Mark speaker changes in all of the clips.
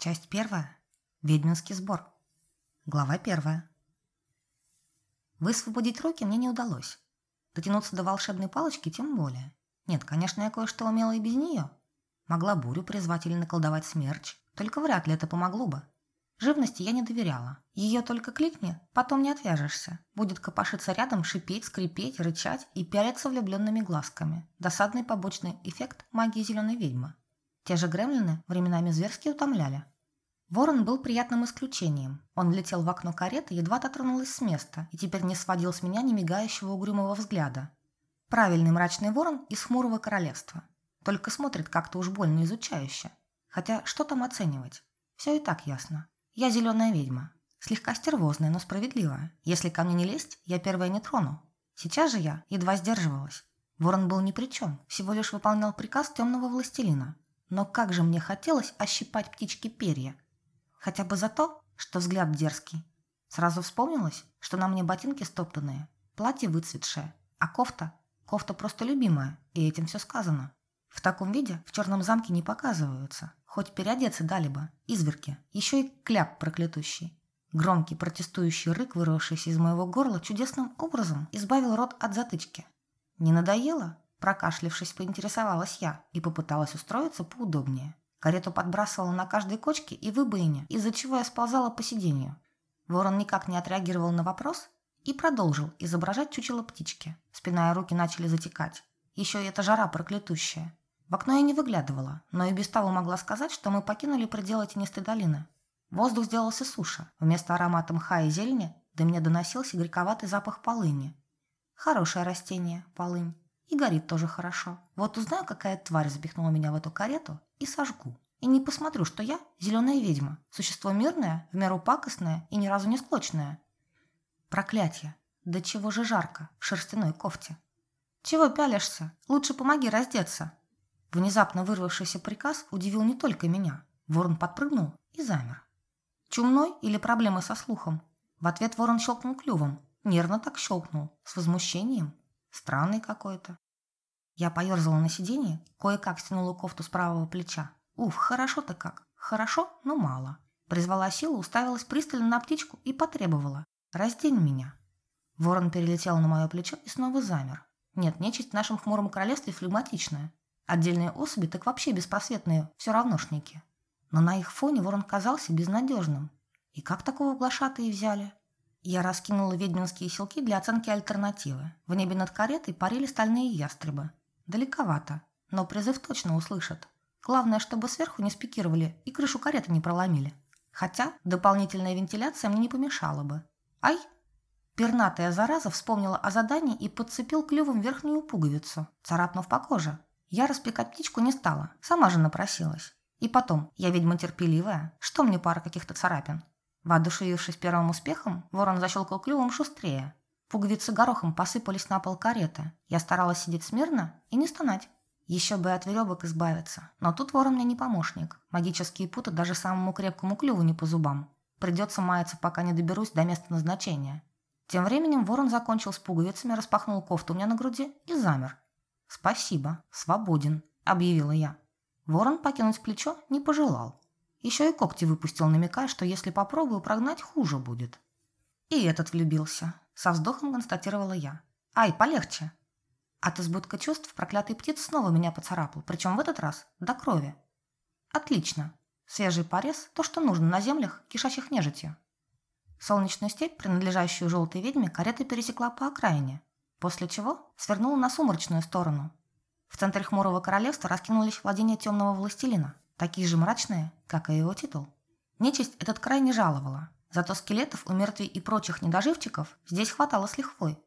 Speaker 1: Часть первая. Ведьминский сбор. Глава первая. Высвободить руки мне не удалось. Дотянуться до волшебной палочки тем более. Нет, конечно, я кое-что умела и без нее. Могла бурю призвать или наколдовать смерч, только вряд ли это помогло бы. Живности я не доверяла. Ее только кликни, потом не отвяжешься. Будет копошиться рядом, шипеть, скрипеть, рычать и пялиться влюбленными глазками. Досадный побочный эффект магии зеленой ведьмы. Те же гремлины временами зверски утомляли. Ворон был приятным исключением. Он влетел в окно кареты, едва дотронулась с места, и теперь не сводил с меня немигающего угрюмого взгляда. Правильный мрачный ворон из хмурого королевства. Только смотрит как-то уж больно изучающе. Хотя что там оценивать? Все и так ясно. Я зеленая ведьма. Слегка стервозная, но справедливая. Если ко мне не лезть, я первая не трону. Сейчас же я едва сдерживалась. Ворон был ни при чем, всего лишь выполнял приказ темного властелина. Но как же мне хотелось ощипать птички перья. Хотя бы за то, что взгляд дерзкий. Сразу вспомнилось, что на мне ботинки стоптанные, платье выцветшее, а кофта – кофта просто любимая, и этим все сказано. В таком виде в черном замке не показываются. Хоть переодеться дали бы, изверки, еще и кляп проклятущий. Громкий протестующий рык, вырвавшийся из моего горла, чудесным образом избавил рот от затычки. «Не надоело?» – прокашлившись, поинтересовалась я и попыталась устроиться поудобнее. Карету подбрасывала на каждой кочке и выбоине, из-за чего я сползала по сиденью. Ворон никак не отреагировал на вопрос и продолжил изображать чучело птички. Спина и руки начали затекать. Еще и эта жара проклятущая. В окно я не выглядывала, но и без того могла сказать, что мы покинули пределы тенистой долины. Воздух сделался суше. Вместо аромата мха и зелени до меня доносился горьковатый запах полыни. Хорошее растение, полынь. И горит тоже хорошо. Вот узнаю, какая тварь запихнула меня в эту карету, и сожгу. И не посмотрю, что я зеленая ведьма. Существо мирное, в меру пакостное и ни разу не склочное. Проклятие! Да чего же жарко в шерстяной кофте. Чего пялишься? Лучше помоги раздеться. Внезапно вырвавшийся приказ удивил не только меня. Ворон подпрыгнул и замер. Чумной или проблемы со слухом? В ответ ворон щелкнул клювом. Нервно так щелкнул, с возмущением. Странный какой-то. Я поерзала на сиденье, кое-как стянула кофту с правого плеча. Уф, хорошо-то как. Хорошо, но мало. Призвала силу, уставилась пристально на птичку и потребовала. «Раздень меня». Ворон перелетел на мое плечо и снова замер. Нет, нечисть в нашем хмуром королевстве флегматичная. Отдельные особи так вообще беспросветные, все равношники. Но на их фоне ворон казался безнадежным. И как такого глашатые взяли? Я раскинула ведьминские селки для оценки альтернативы. В небе над каретой парили стальные ястребы. Далековато, но призыв точно услышат. Главное, чтобы сверху не спикировали и крышу кареты не проломили. Хотя дополнительная вентиляция мне не помешала бы. Ай! Пернатая зараза вспомнила о задании и подцепил клювом верхнюю пуговицу, царапнув по коже. Я распекать птичку не стала, сама же напросилась. И потом, я ведьма терпеливая, что мне пара каких-то царапин? Воодушевившись первым успехом, ворон защелкал клювом шустрее. Пуговицы горохом посыпались на пол кареты. Я старалась сидеть смирно и не стонать. Еще бы от веревок избавиться. Но тут ворон мне не помощник. Магические путы даже самому крепкому клюву не по зубам. Придется маяться, пока не доберусь до места назначения. Тем временем ворон закончил с пуговицами, распахнул кофту у меня на груди и замер, «Спасибо, свободен», – объявила я. Ворон покинуть плечо не пожелал. Еще и когти выпустил, намекая, что если попробую прогнать, хуже будет. И этот влюбился. Со вздохом констатировала я. «Ай, полегче!» От избытка чувств проклятый птиц снова меня поцарапал, причем в этот раз до крови. «Отлично. Свежий порез – то, что нужно на землях, кишащих нежитью». Солнечную степь, принадлежащую желтой ведьме, карета пересекла по окраине, после чего свернула на сумрачную сторону. В центре хмурого королевства раскинулись владения темного властелина, такие же мрачные, как и его титул. Нечисть этот край не жаловала, зато скелетов у мертвей и прочих недоживчиков здесь хватало с лихвой.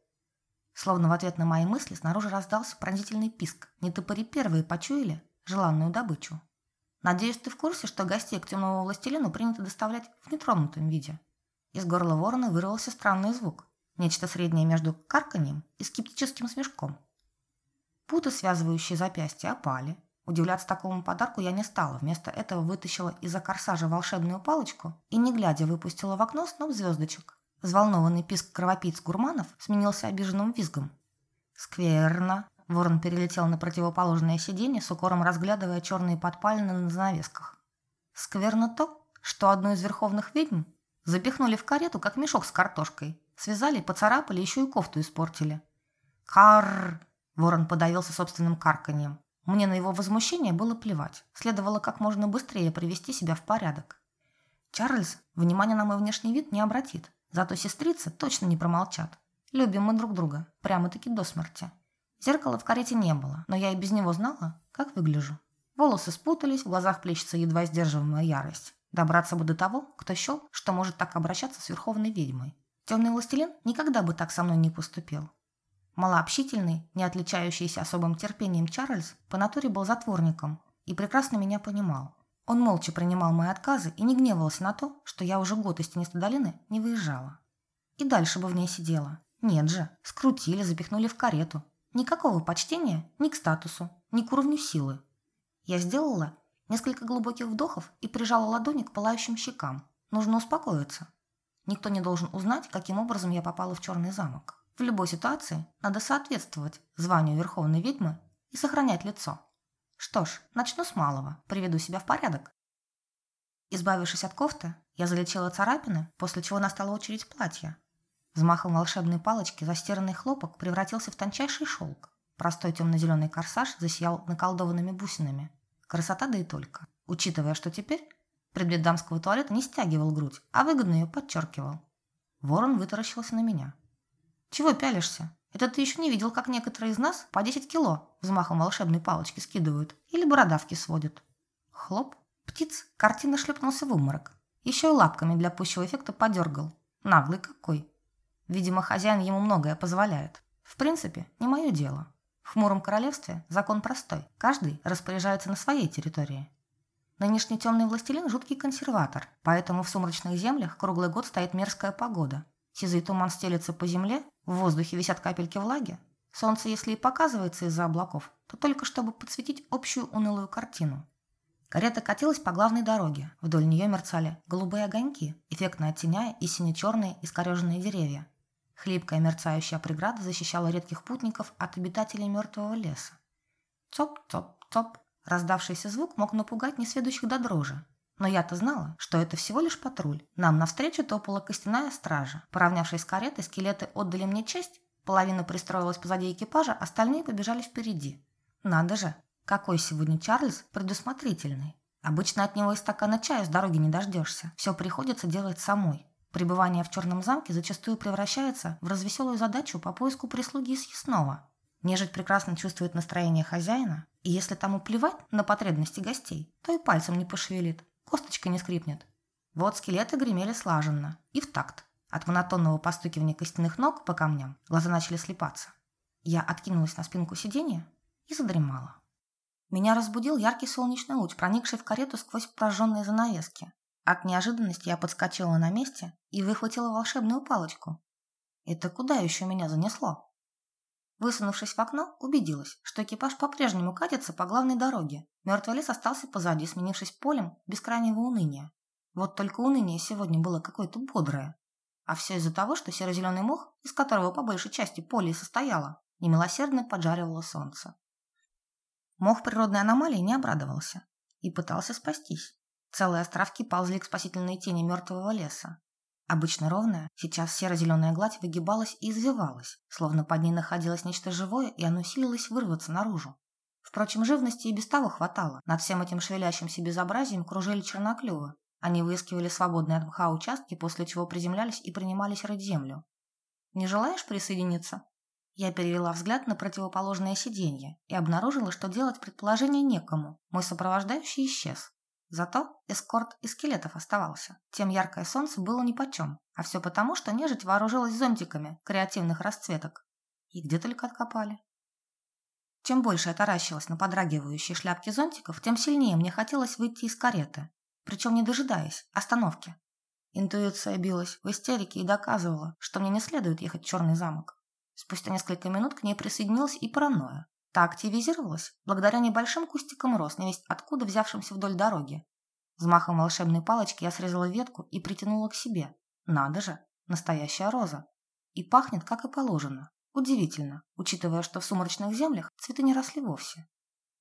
Speaker 1: Словно в ответ на мои мысли снаружи раздался пронзительный писк. Нетопыри первые почуяли желанную добычу. Надеюсь, ты в курсе, что гостей к темному властелину принято доставлять в нетронутом виде. Из горла ворона вырвался странный звук, Нечто среднее между карканьем и скептическим смешком. Путы, связывающие запястья, опали. Удивляться такому подарку я не стала. Вместо этого вытащила из-за корсажа волшебную палочку и, не глядя, выпустила в окно сноп звездочек. Взволнованный писк кровопийц-гурманов сменился обиженным визгом. «Скверно!» Ворон перелетел на противоположное сиденье, с укором разглядывая черные подпалины на занавесках. «Скверно то, что одну из верховных ведьм запихнули в карету, как мешок с картошкой. Связали, поцарапали, еще и кофту испортили. Карр! Ворон подавился собственным карканьем. Мне на его возмущение было плевать. Следовало как можно быстрее привести себя в порядок. Чарльз внимания на мой внешний вид не обратит. Зато сестрицы точно не промолчат. Любим мы друг друга. Прямо-таки до смерти. Зеркала в карете не было, но я и без него знала, как выгляжу. Волосы спутались, в глазах плещется едва сдерживаемая ярость. Добраться бы до того, кто счел, что может так обращаться с верховной ведьмой. Темный властелин никогда бы так со мной не поступил. Малообщительный, не отличающийся особым терпением Чарльз по натуре был затворником и прекрасно меня понимал. Он молча принимал мои отказы и не гневался на то, что я уже год из тенистой долины не выезжала. И дальше бы в ней сидела. Нет же, скрутили, запихнули в карету. Никакого почтения ни к статусу, ни к уровню силы. Я сделала несколько глубоких вдохов и прижала ладони к пылающим щекам. Нужно успокоиться. Никто не должен узнать, каким образом я попала в черный замок. В любой ситуации надо соответствовать званию Верховной Ведьмы и сохранять лицо. Что ж, начну с малого, приведу себя в порядок. Избавившись от кофты, я залечила царапины, после чего настала очередь платья. Взмахом волшебной палочки застиранный хлопок превратился в тончайший шелк. Простой темно-зеленый корсаж засиял наколдованными бусинами. Красота да и только. Учитывая, что теперь предмет дамского туалета не стягивал грудь, а выгодно ее подчеркивал. Ворон вытаращился на меня. «Чего пялишься? Это ты еще не видел, как некоторые из нас по 10 кило взмахом волшебной палочки скидывают или бородавки сводят?» Хлоп. Птиц картина шлепнулся в уморок. Еще и лапками для пущего эффекта подергал. Наглый какой. Видимо, хозяин ему многое позволяет. В принципе, не мое дело. В хмуром королевстве закон простой. Каждый распоряжается на своей территории. Нынешний темный властелин – жуткий консерватор, поэтому в сумрачных землях круглый год стоит мерзкая погода. Сизый туман стелется по земле, в воздухе висят капельки влаги. Солнце, если и показывается из-за облаков, то только чтобы подсветить общую унылую картину. Карета катилась по главной дороге. Вдоль нее мерцали голубые огоньки, эффектно оттеняя и сине-черные искореженные деревья. Хлипкая мерцающая преграда защищала редких путников от обитателей мертвого леса. Цоп-цоп-цоп. Раздавшийся звук мог напугать несведущих до дрожи. Но я-то знала, что это всего лишь патруль. Нам навстречу топала костяная стража. Поравнявшись с каретой, скелеты отдали мне честь. Половина пристроилась позади экипажа, остальные побежали впереди. Надо же, какой сегодня Чарльз предусмотрительный. Обычно от него и стакана чая с дороги не дождешься. Все приходится делать самой. Пребывание в черном замке зачастую превращается в развеселую задачу по поиску прислуги и съестного. Нежить прекрасно чувствует настроение хозяина, и если тому плевать на потребности гостей, то и пальцем не пошевелит. Косточка не скрипнет. Вот скелеты гремели слаженно и в такт. От монотонного постукивания костяных ног по камням глаза начали слепаться. Я откинулась на спинку сиденья и задремала. Меня разбудил яркий солнечный луч, проникший в карету сквозь прожженные занавески. От неожиданности я подскочила на месте и выхватила волшебную палочку. Это куда еще меня занесло? Высунувшись в окно, убедилась, что экипаж по-прежнему катится по главной дороге. Мертвый лес остался позади, сменившись полем бескрайнего уныния. Вот только уныние сегодня было какое-то бодрое. А все из-за того, что серо-зеленый мох, из которого по большей части поле и состояло, немилосердно поджаривало солнце. Мох природной аномалии не обрадовался и пытался спастись. Целые островки ползли к спасительной тени мертвого леса. Обычно ровная, сейчас серо-зеленая гладь выгибалась и извивалась, словно под ней находилось нечто живое, и оно силилось вырваться наружу. Впрочем, живности и без того хватало. Над всем этим шевелящимся безобразием кружили черноклювы. Они выискивали свободные от мха участки, после чего приземлялись и принимались рыть землю. «Не желаешь присоединиться?» Я перевела взгляд на противоположное сиденье и обнаружила, что делать предположение некому. Мой сопровождающий исчез. Зато эскорт из скелетов оставался. Тем яркое солнце было нипочем. А все потому, что нежить вооружилась зонтиками креативных расцветок. И где только откопали. Чем больше я таращилась на подрагивающие шляпки зонтиков, тем сильнее мне хотелось выйти из кареты. Причем не дожидаясь остановки. Интуиция билась в истерике и доказывала, что мне не следует ехать в Черный замок. Спустя несколько минут к ней присоединилась и паранойя. Та активизировалась благодаря небольшим кустикам роз, невесть откуда взявшимся вдоль дороги. Взмахом волшебной палочки я срезала ветку и притянула к себе. Надо же, настоящая роза. И пахнет, как и положено. Удивительно, учитывая, что в сумрачных землях цветы не росли вовсе.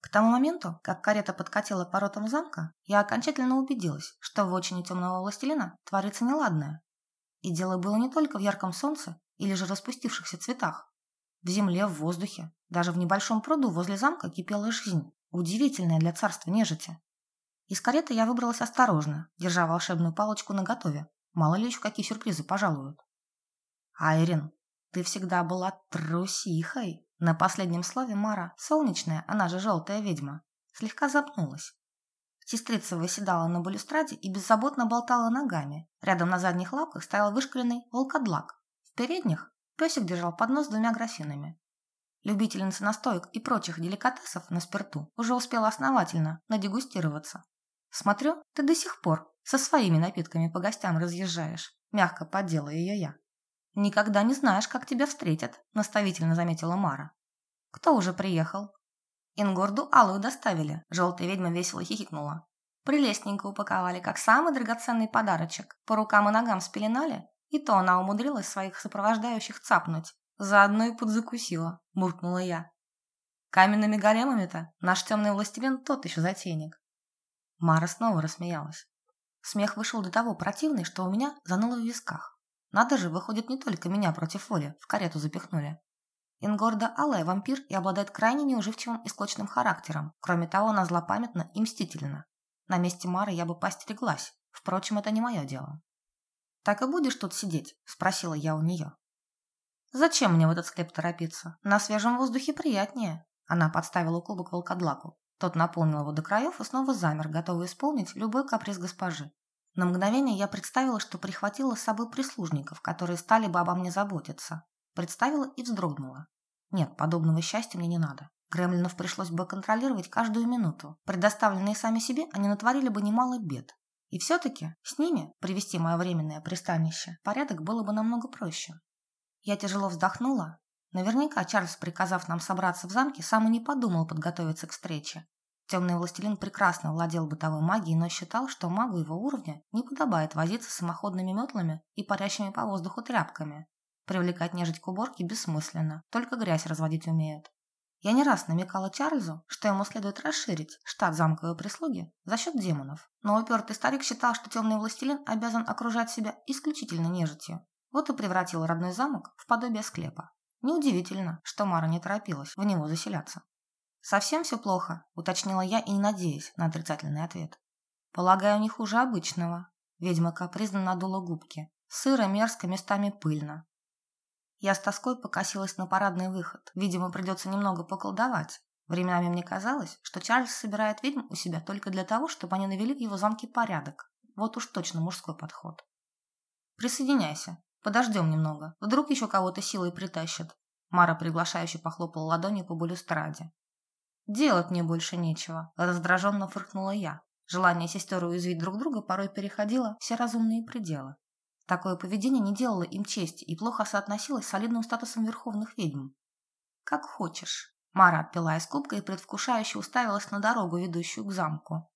Speaker 1: К тому моменту, как карета подкатила к воротам замка, я окончательно убедилась, что в очень темного властелина творится неладное. И дело было не только в ярком солнце или же распустившихся цветах. В земле, в воздухе, даже в небольшом пруду возле замка кипела жизнь, удивительная для царства нежити. Из кареты я выбралась осторожно, держа волшебную палочку наготове. Мало ли еще какие сюрпризы пожалуют. Айрин, ты всегда была трусихой. На последнем слове Мара, солнечная, она же желтая ведьма, слегка запнулась. Сестрица выседала на балюстраде и беззаботно болтала ногами. Рядом на задних лапках стоял вышкаленный волкодлак. В передних песик держал поднос с двумя графинами. Любительница настоек и прочих деликатесов на спирту уже успела основательно надегустироваться. Смотрю, ты до сих пор со своими напитками по гостям разъезжаешь. Мягко поддела ее я. «Никогда не знаешь, как тебя встретят», – наставительно заметила Мара. «Кто уже приехал?» Ингорду алую доставили. Желтая ведьма весело хихикнула. Прелестненько упаковали, как самый драгоценный подарочек. По рукам и ногам спеленали, и то она умудрилась своих сопровождающих цапнуть. Заодно и подзакусила, буркнула я. Каменными големами-то наш темный властелин тот еще затейник. Мара снова рассмеялась. Смех вышел до того противный, что у меня заныло в висках. Надо же, выходит, не только меня против воли в карету запихнули. Ингорда Алая вампир и обладает крайне неуживчивым и склочным характером. Кроме того, она злопамятна и мстительна. На месте Мары я бы постереглась. Впрочем, это не мое дело. «Так и будешь тут сидеть?» – спросила я у нее. «Зачем мне в этот склеп торопиться? На свежем воздухе приятнее». Она подставила кубок волкодлаку. Тот наполнил его до краев и снова замер, готовый исполнить любой каприз госпожи. На мгновение я представила, что прихватила с собой прислужников, которые стали бы обо мне заботиться. Представила и вздрогнула. Нет, подобного счастья мне не надо. Гремлинов пришлось бы контролировать каждую минуту. Предоставленные сами себе, они натворили бы немало бед. И все-таки с ними привести мое временное пристанище порядок было бы намного проще. Я тяжело вздохнула. Наверняка Чарльз, приказав нам собраться в замке, сам и не подумал подготовиться к встрече. Темный властелин прекрасно владел бытовой магией, но считал, что магу его уровня не подобает возиться с самоходными метлами и парящими по воздуху тряпками. Привлекать нежить к уборке бессмысленно, только грязь разводить умеют. Я не раз намекала Чарльзу, что ему следует расширить штат замковой прислуги за счет демонов, но упертый старик считал, что темный властелин обязан окружать себя исключительно нежитью. Вот и превратил родной замок в подобие склепа. Неудивительно, что Мара не торопилась в него заселяться. «Совсем все плохо?» – уточнила я и не надеясь на отрицательный ответ. «Полагаю, не хуже обычного». Ведьма капризно надула губки. Сыро, мерзко, местами пыльно. Я с тоской покосилась на парадный выход. Видимо, придется немного поколдовать. Временами мне казалось, что Чарльз собирает ведьм у себя только для того, чтобы они навели в его замке порядок. Вот уж точно мужской подход. «Присоединяйся. Подождем немного. Вдруг еще кого-то силой притащат». Мара приглашающе похлопала ладонью по балюстраде. «Делать мне больше нечего», – раздраженно фыркнула я. Желание сестер уязвить друг друга порой переходило все разумные пределы. Такое поведение не делало им чести и плохо соотносилось с солидным статусом верховных ведьм. «Как хочешь». Мара отпила из кубка и предвкушающе уставилась на дорогу, ведущую к замку.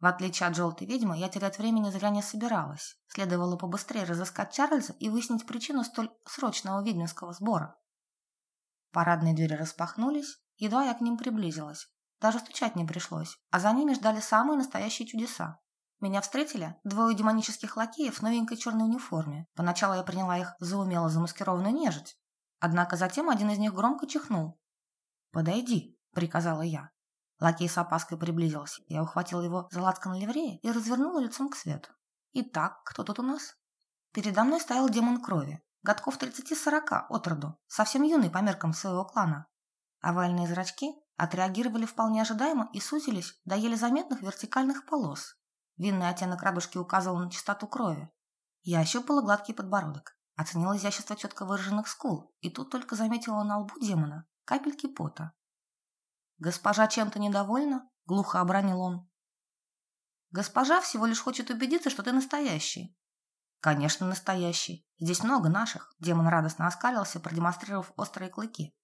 Speaker 1: В отличие от желтой ведьмы, я терять времени зря не собиралась. Следовало побыстрее разыскать Чарльза и выяснить причину столь срочного ведьминского сбора. Парадные двери распахнулись, Едва я к ним приблизилась. Даже стучать не пришлось, а за ними ждали самые настоящие чудеса. Меня встретили двое демонических лакеев в новенькой черной униформе. Поначалу я приняла их за умело замаскированную нежить. Однако затем один из них громко чихнул. «Подойди», — приказала я. Лакей с опаской приблизился. Я ухватила его за лацкан ливрея и развернула лицом к свету. «Итак, кто тут у нас?» Передо мной стоял демон крови. Годков 30-40 от роду, совсем юный по меркам своего клана. Овальные зрачки отреагировали вполне ожидаемо и сузились до еле заметных вертикальных полос. Винный оттенок радужки указывал на чистоту крови. Я ощупала гладкий подбородок, оценила изящество четко выраженных скул, и тут только заметила на лбу демона капельки пота. «Госпожа чем-то недовольна?» – глухо обронил он. «Госпожа всего лишь хочет убедиться, что ты настоящий». «Конечно, настоящий. Здесь много наших», – демон радостно оскалился, продемонстрировав острые клыки.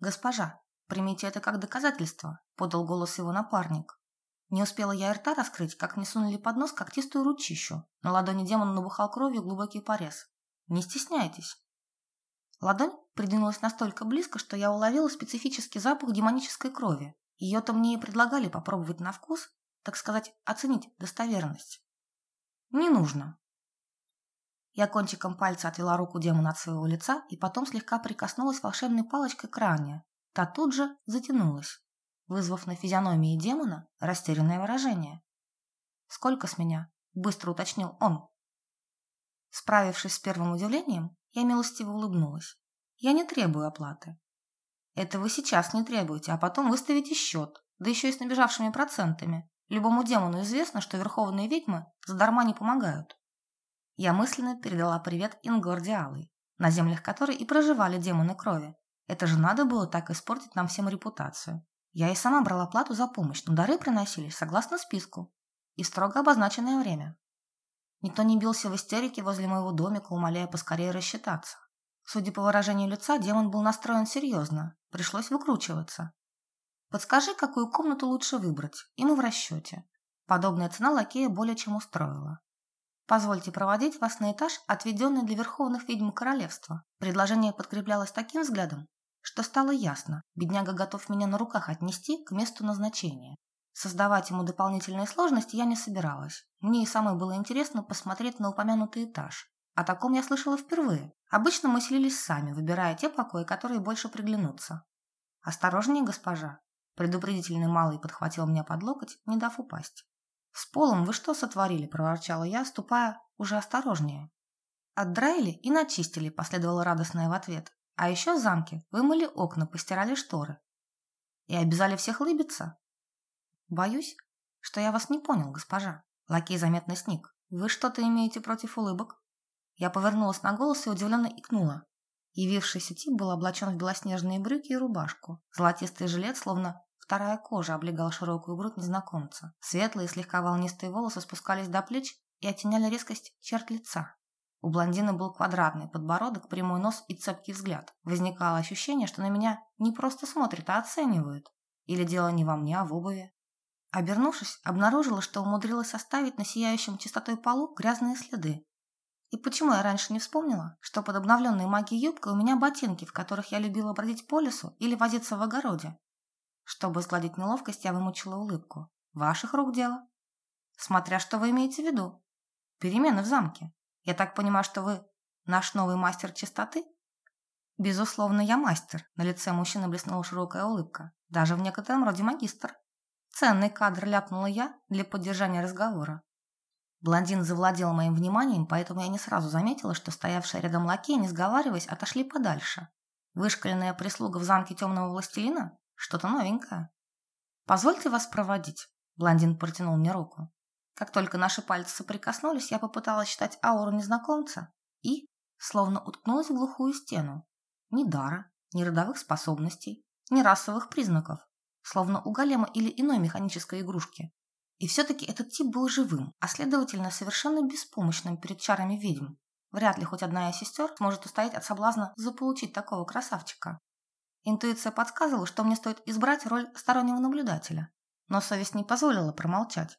Speaker 1: «Госпожа, примите это как доказательство», – подал голос его напарник. Не успела я рта раскрыть, как мне сунули под нос когтистую ручищу. На ладони демона набухал кровью глубокий порез. «Не стесняйтесь». Ладонь придвинулась настолько близко, что я уловила специфический запах демонической крови. Ее-то мне и предлагали попробовать на вкус, так сказать, оценить достоверность. Не нужно. Я кончиком пальца отвела руку демона от своего лица и потом слегка прикоснулась волшебной палочкой к ране. Та тут же затянулась, вызвав на физиономии демона растерянное выражение. «Сколько с меня?» – быстро уточнил он. Справившись с первым удивлением, я милостиво улыбнулась. «Я не требую оплаты. Это вы сейчас не требуете, а потом выставите счет, да еще и с набежавшими процентами. Любому демону известно, что верховные ведьмы задарма не помогают. Я мысленно передала привет Ингордиалой, на землях которой и проживали демоны крови. Это же надо было так испортить нам всем репутацию. Я и сама брала плату за помощь, но дары приносились согласно списку и строго обозначенное время. Никто не бился в истерике возле моего домика, умоляя поскорее рассчитаться. Судя по выражению лица, демон был настроен серьезно. Пришлось выкручиваться. Подскажи, какую комнату лучше выбрать, и мы в расчете. Подобная цена лакея более чем устроила. Позвольте проводить вас на этаж, отведенный для верховных ведьм королевства. Предложение подкреплялось таким взглядом, что стало ясно, бедняга готов меня на руках отнести к месту назначения. Создавать ему дополнительные сложности я не собиралась. Мне и самой было интересно посмотреть на упомянутый этаж. О таком я слышала впервые. Обычно мы селились сами, выбирая те покои, которые больше приглянутся. «Осторожнее, госпожа!» Предупредительный малый подхватил меня под локоть, не дав упасть. «С полом вы что сотворили?» – проворчала я, ступая уже осторожнее. «Отдраили и начистили», – последовало радостное в ответ. «А еще в замке вымыли окна, постирали шторы. И обязали всех лыбиться?» «Боюсь, что я вас не понял, госпожа». Лакей заметно сник. «Вы что-то имеете против улыбок?» Я повернулась на голос и удивленно икнула. Явившийся тип был облачен в белоснежные брюки и рубашку. Золотистый жилет, словно вторая кожа, облегал широкую грудь незнакомца. Светлые, слегка волнистые волосы спускались до плеч и оттеняли резкость черт лица. У блондина был квадратный подбородок, прямой нос и цепкий взгляд. Возникало ощущение, что на меня не просто смотрят, а оценивают. Или дело не во мне, а в обуви. Обернувшись, обнаружила, что умудрилась оставить на сияющем чистотой полу грязные следы. И почему я раньше не вспомнила, что под обновленной магией юбкой у меня ботинки, в которых я любила бродить по лесу или возиться в огороде? Чтобы сгладить неловкость, я вымучила улыбку. Ваших рук дело. Смотря что вы имеете в виду. Перемены в замке. Я так понимаю, что вы наш новый мастер чистоты? Безусловно, я мастер. На лице мужчины блеснула широкая улыбка. Даже в некотором роде магистр. Ценный кадр ляпнула я для поддержания разговора. Блондин завладел моим вниманием, поэтому я не сразу заметила, что стоявшие рядом лакеи, не сговариваясь, отошли подальше. Вышкаленная прислуга в замке темного властелина? Что-то новенькое. «Позвольте вас проводить», – блондин протянул мне руку. Как только наши пальцы соприкоснулись, я попыталась считать ауру незнакомца и, словно уткнулась в глухую стену. Ни дара, ни родовых способностей, ни расовых признаков, словно у голема или иной механической игрушки. И все-таки этот тип был живым, а следовательно совершенно беспомощным перед чарами ведьм. Вряд ли хоть одна из сестер сможет устоять от соблазна заполучить такого красавчика. Интуиция подсказывала, что мне стоит избрать роль стороннего наблюдателя, но совесть не позволила промолчать.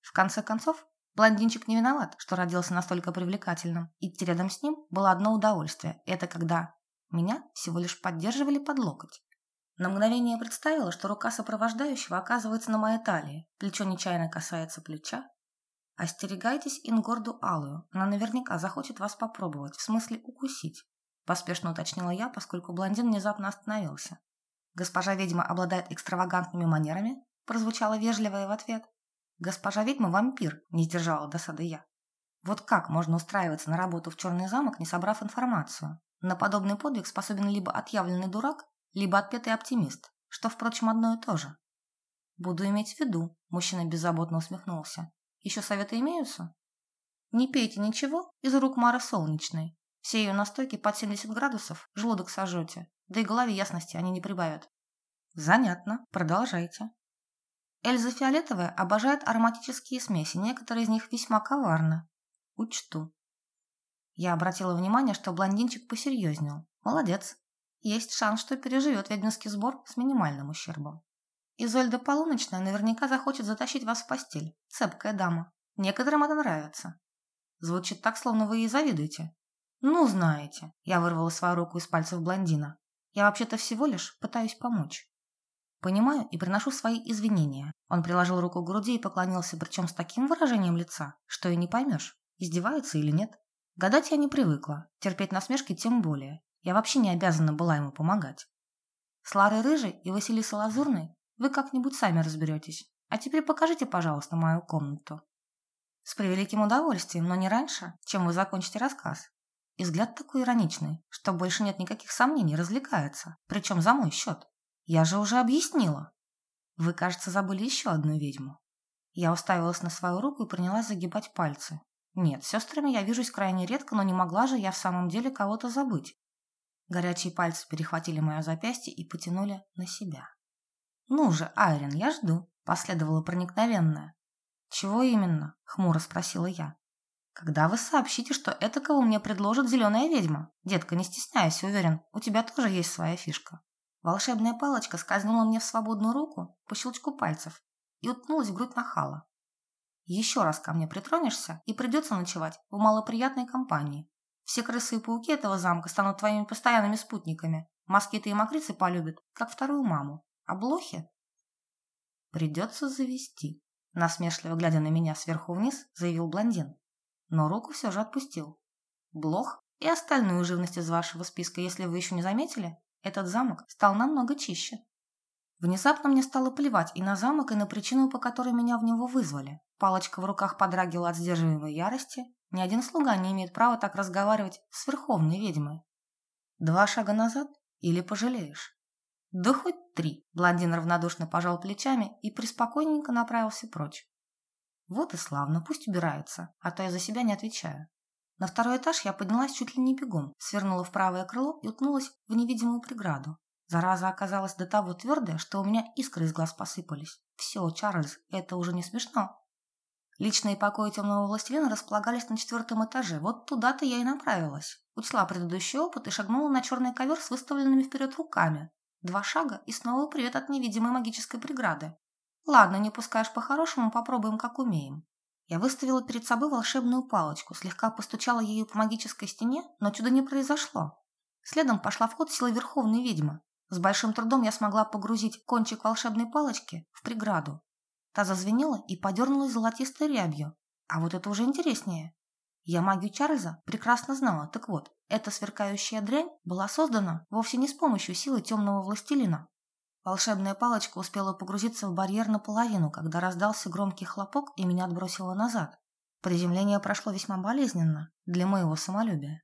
Speaker 1: В конце концов, блондинчик не виноват, что родился настолько привлекательным. Идти рядом с ним было одно удовольствие – это когда меня всего лишь поддерживали под локоть. На мгновение представила, что рука сопровождающего оказывается на моей талии, плечо нечаянно касается плеча. Остерегайтесь Ингорду Алую, она наверняка захочет вас попробовать, в смысле укусить. Поспешно уточнила я, поскольку блондин внезапно остановился. «Госпожа ведьма обладает экстравагантными манерами?» прозвучало вежливое в ответ. «Госпожа ведьма вампир», не сдержала досады я. Вот как можно устраиваться на работу в Черный замок, не собрав информацию? На подобный подвиг способен либо отъявленный дурак, либо отпетый оптимист, что, впрочем, одно и то же. Буду иметь в виду, мужчина беззаботно усмехнулся. Еще советы имеются? Не пейте ничего из рук Мары Солнечной. Все ее настойки под 70 градусов, желудок сожжете, да и голове ясности они не прибавят. Занятно, продолжайте. Эльза Фиолетовая обожает ароматические смеси, некоторые из них весьма коварны. Учту. Я обратила внимание, что блондинчик посерьезнел. Молодец, есть шанс, что переживет ведьминский сбор с минимальным ущербом. Изольда Полуночная наверняка захочет затащить вас в постель. Цепкая дама. Некоторым это нравится. Звучит так, словно вы ей завидуете. Ну, знаете. Я вырвала свою руку из пальцев блондина. Я вообще-то всего лишь пытаюсь помочь. Понимаю и приношу свои извинения. Он приложил руку к груди и поклонился, причем с таким выражением лица, что и не поймешь, издевается или нет. Гадать я не привыкла, терпеть насмешки тем более. Я вообще не обязана была ему помогать. С Ларой Рыжей и Василисой Лазурной вы как-нибудь сами разберетесь. А теперь покажите, пожалуйста, мою комнату. С превеликим удовольствием, но не раньше, чем вы закончите рассказ. И взгляд такой ироничный, что больше нет никаких сомнений, развлекается. Причем за мой счет. Я же уже объяснила. Вы, кажется, забыли еще одну ведьму. Я уставилась на свою руку и принялась загибать пальцы. Нет, с сестрами я вижусь крайне редко, но не могла же я в самом деле кого-то забыть. Горячие пальцы перехватили мое запястье и потянули на себя. «Ну же, Айрин, я жду», – последовало проникновенное. «Чего именно?» – хмуро спросила я. «Когда вы сообщите, что это кого мне предложит зеленая ведьма? Детка, не стесняйся, уверен, у тебя тоже есть своя фишка». Волшебная палочка скользнула мне в свободную руку по щелчку пальцев и уткнулась в грудь нахала. «Еще раз ко мне притронешься, и придется ночевать в малоприятной компании. Все крысы и пауки этого замка станут твоими постоянными спутниками. Москиты и мокрицы полюбят, как вторую маму. А блохи? Придется завести. Насмешливо глядя на меня сверху вниз, заявил блондин. Но руку все же отпустил. Блох и остальную живность из вашего списка, если вы еще не заметили, этот замок стал намного чище. Внезапно мне стало плевать и на замок, и на причину, по которой меня в него вызвали. Палочка в руках подрагивала от сдерживаемой ярости. Ни один слуга не имеет права так разговаривать с верховной ведьмой. Два шага назад или пожалеешь. Да хоть три. Блондин равнодушно пожал плечами и приспокойненько направился прочь. Вот и славно, пусть убирается, а то я за себя не отвечаю. На второй этаж я поднялась чуть ли не бегом, свернула в правое крыло и уткнулась в невидимую преграду. Зараза оказалась до того твердая, что у меня искры из глаз посыпались. Все, Чарльз, это уже не смешно. Личные покои темного властелина располагались на четвертом этаже. Вот туда-то я и направилась. Учла предыдущий опыт и шагнула на черный ковер с выставленными вперед руками. Два шага и снова привет от невидимой магической преграды. Ладно, не пускаешь по-хорошему, попробуем как умеем. Я выставила перед собой волшебную палочку, слегка постучала ею по магической стене, но чуда не произошло. Следом пошла в ход сила Верховной Ведьмы. С большим трудом я смогла погрузить кончик волшебной палочки в преграду. Та зазвенела и подернулась золотистой рябью. А вот это уже интереснее. Я магию Чарльза прекрасно знала. Так вот, эта сверкающая дрянь была создана вовсе не с помощью силы темного властелина. Волшебная палочка успела погрузиться в барьер наполовину, когда раздался громкий хлопок и меня отбросило назад. Приземление прошло весьма болезненно для моего самолюбия.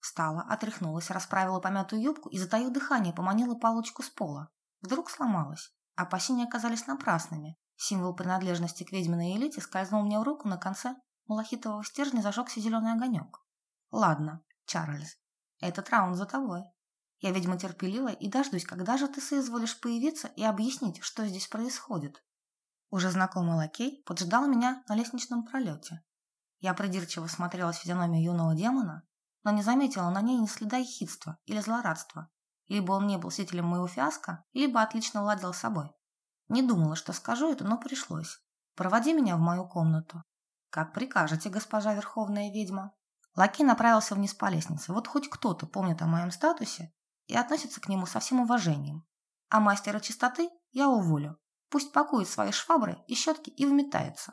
Speaker 1: Встала, отряхнулась, расправила помятую юбку и, затаив дыхание, поманила палочку с пола. Вдруг сломалась. Опасения оказались напрасными. Символ принадлежности к ведьминой элите скользнул мне в руку на конце малахитового стержня зажегся зеленый огонек. Ладно, Чарльз, этот раунд за тобой. Я, видимо, терпелива и дождусь, когда же ты соизволишь появиться и объяснить, что здесь происходит. Уже знакомый лакей поджидал меня на лестничном пролете. Я придирчиво смотрела с физиономию юного демона, но не заметила на ней ни следа ехидства или злорадства. Либо он не был свидетелем моего фиаско, либо отлично ладил с собой. Не думала, что скажу это, но пришлось. Проводи меня в мою комнату. Как прикажете, госпожа Верховная Ведьма. Лаки направился вниз по лестнице. Вот хоть кто-то помнит о моем статусе и относится к нему со всем уважением. А мастера чистоты я уволю. Пусть пакует свои швабры и щетки и вметается.